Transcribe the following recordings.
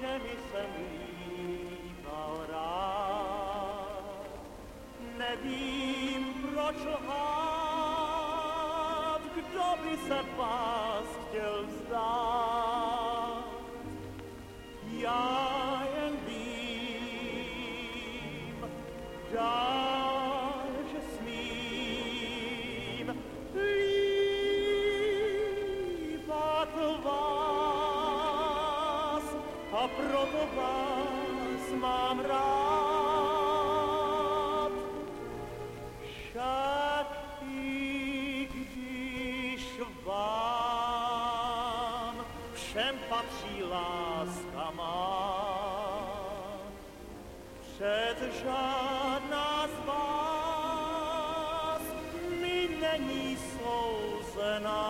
jsem líbal rád. Nevím, proč lhát, kdo by se vás chtěl vzdát. A proto vás mám rád. Však i když vám všem patří láska má, před žádná z vás mi není souzená.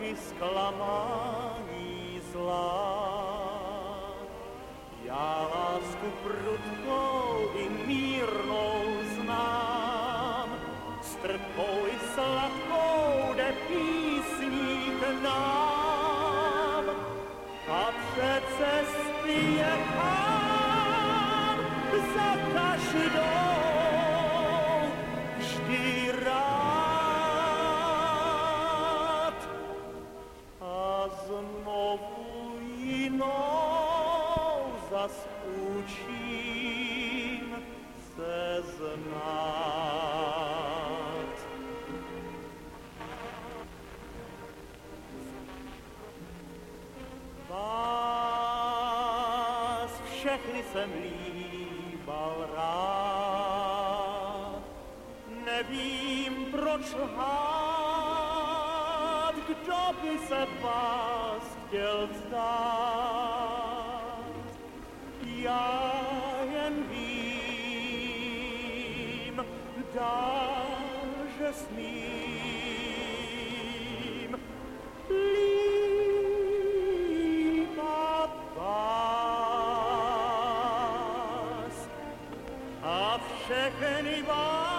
i zklamání zlá. Já lásku prudkou i mírnou znám, s trpkou i sladkou jde písní k nám. A před cesty je za každou zas učím se znát. Vás všechny jsem líbal rád. Nevím, proč lhát, kdo by se vás chtěl vzdát. jagen vim da jasnim lima vas